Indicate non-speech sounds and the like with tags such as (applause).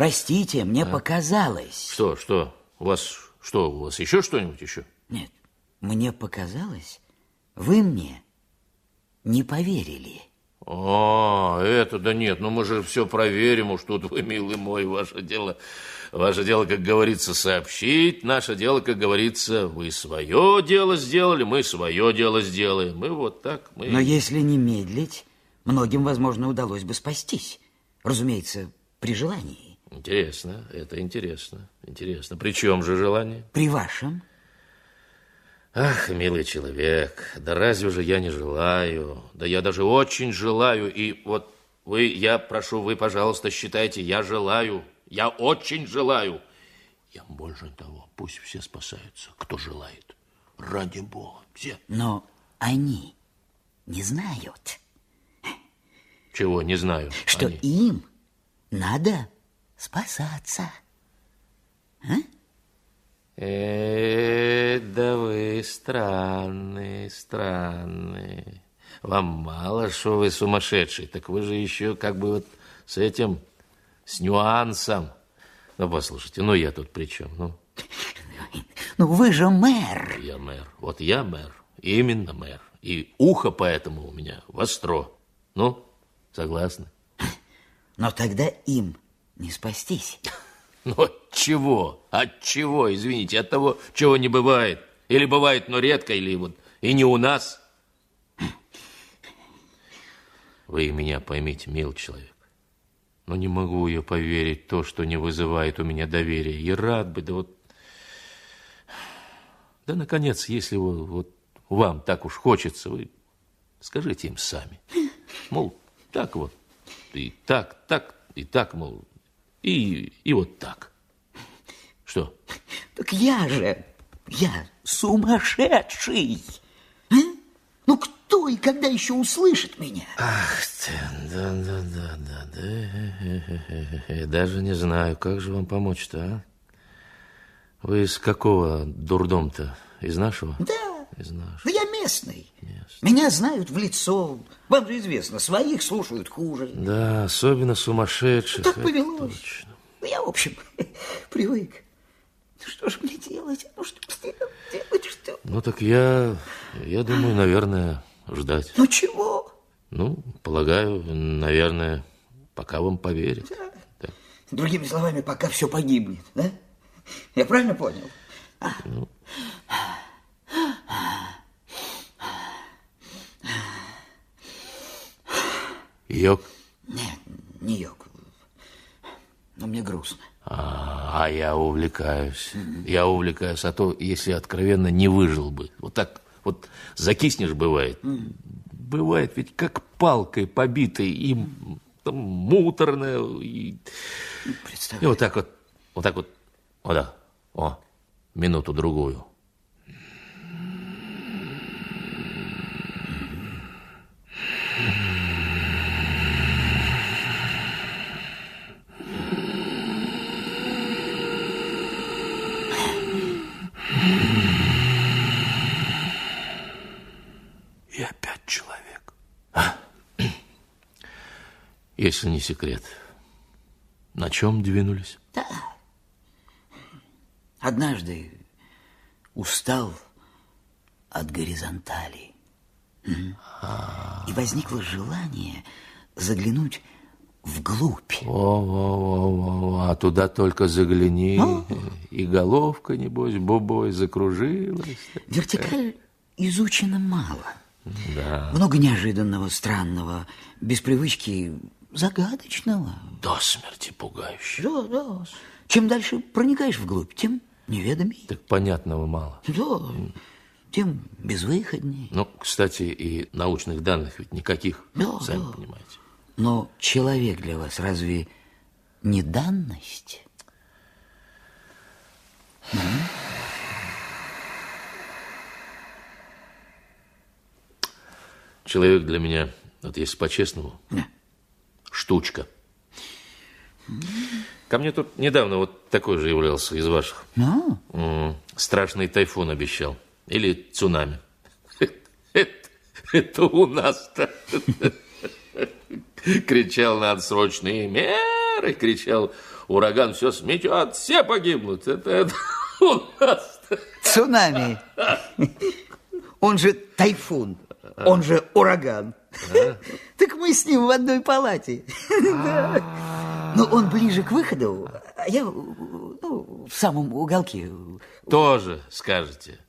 Простите, мне показалось. Что, что? У вас что, у вас еще что-нибудь еще? Нет, мне показалось, вы мне не поверили. А, это да нет, ну мы же все проверим, уж тут вы, милый мой, ваше дело, ваше дело, как говорится, сообщить, наше дело, как говорится, вы свое дело сделали, мы свое дело сделаем, мы вот так, мы... Но если не медлить, многим, возможно, удалось бы спастись, разумеется, при желании. Интересно, это интересно, интересно. При чем же желание? При вашем. Ах, милый человек, да разве же я не желаю? Да я даже очень желаю. И вот вы, я прошу, вы, пожалуйста, считайте, я желаю. Я очень желаю. Я больше того, пусть все спасаются, кто желает. Ради Бога, все. Но они не знают. Чего не знаю? Что они? им надо спасаться. А? Э, да вы странные, странные. Вам мало, что вы сумасшедший, так вы же еще как бы вот с этим, с нюансом. Ну, послушайте, ну я тут при чем? Ну, (laughs) ну вы же мэр. Я мэр. Вот я мэр. Именно мэр. И ухо поэтому у меня востро. Ну, согласны? (laughs) Но тогда им не спастись. (laughs) Ну, от чего? От чего, извините? От того, чего не бывает. Или бывает, но редко, или вот и не у нас. (clears throat) Вы меня поймите, мил человек. Но не могу я поверить то, что не вызывает у меня доверия. И рад бы, да вот... (sighs) Да, наконец, если вот, вот вам так уж хочется, вы скажите им сами. (laughs) Мол, так вот, и так, так, и так, мол, и, и вот так. Что? Так я же, я сумасшедший. А? Ну кто и когда еще услышит меня? Ах ты, да, да, да, да, да. Даже не знаю, как же вам помочь-то, а? Вы из какого дурдом-то? Из нашего? Да. Из нашего. Да я местный. Местный. Меня знают в лицо. Вам же известно, своих слушают хуже. Да, особенно сумасшедших. Так повелось. Точно. Ну, я, в общем, (laughs) привык. Что же мне делать? Ну, что делать? Что? Ну, так я, я думаю, наверное, ждать. Ну, чего? Ну, полагаю, наверное, пока вам поверят. Да. Да. Другими словами, пока все погибнет, да? Я правильно понял? Ну. Йог? Нет, не йог. Но мне грустно. А, а я увлекаюсь. Mm-hmm. Я увлекаюсь, а то, если откровенно, не выжил бы. Вот так вот закиснешь, бывает. Mm-hmm. Бывает ведь как палкой побитой, и там, муторная, и... и вот так вот, вот так вот, вот так, о, минуту-другую. Если не секрет, на чем двинулись? Да. Однажды устал от горизонтали. А И возникло желание заглянуть вглубь. О, о, о, а туда только загляни, О. и головка, небось, бубой закружилась. Вертикаль изучена мало. Да. Много неожиданного, странного, без привычки загадочного. До смерти пугающего. Да, да. Чем дальше проникаешь вглубь, тем неведомей. Так понятного мало. Да, тем безвыходней. Ну, кстати, и научных данных ведь никаких, да, сами да. понимаете. Но человек для вас разве не данность? Человек для меня, вот если по-честному, да штучка. Ко мне тут недавно вот такой же являлся из ваших. А? Страшный тайфун обещал. Или цунами. (laughs) Это, это у нас-то. (laughs) Кричал срочно. Мэр, Старый кричал, ураган все сметет, все погибнут. Это, это (laughs) у нас. Цунами. Он же тайфун. Он же ураган. (laughs) Так мы с ним в одной палате. (laughs) Да. Но он ближе к выходу, а я ну, в самом уголке. Тоже скажете.